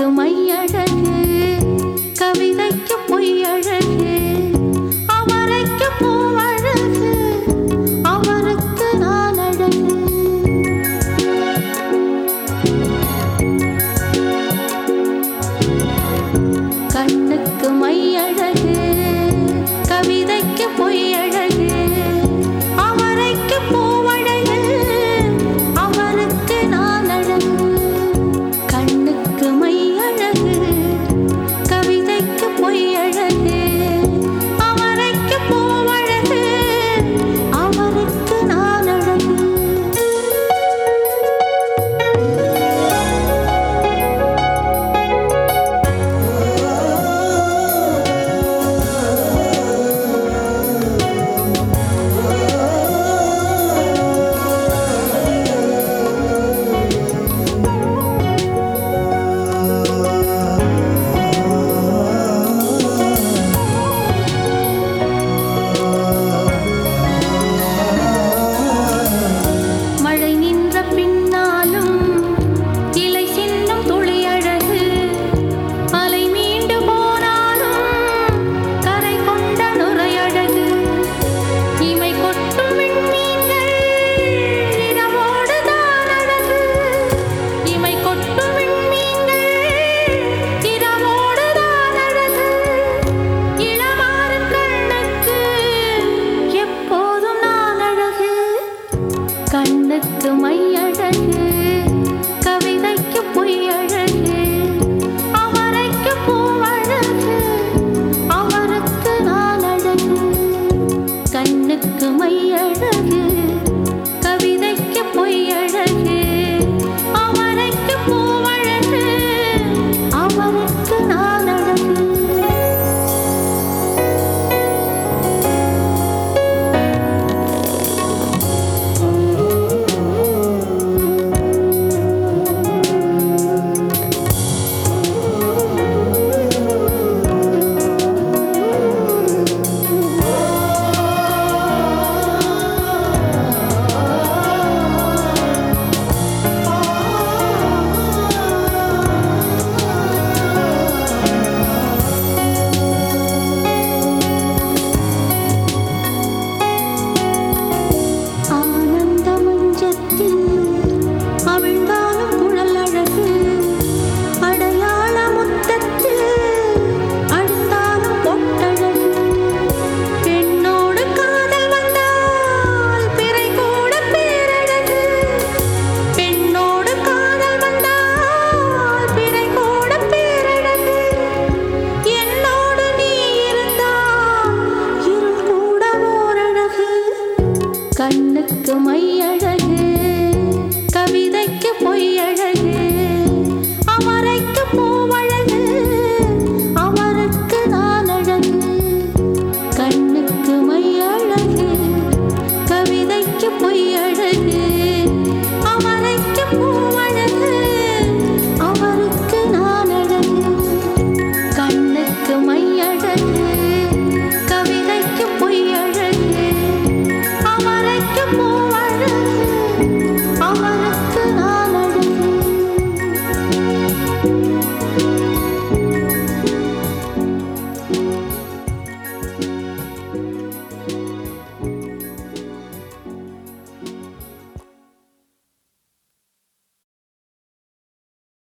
எழுத்துமை அழகு. கவிதைக்கு பொய் கண்ணுக்கு மையடகு.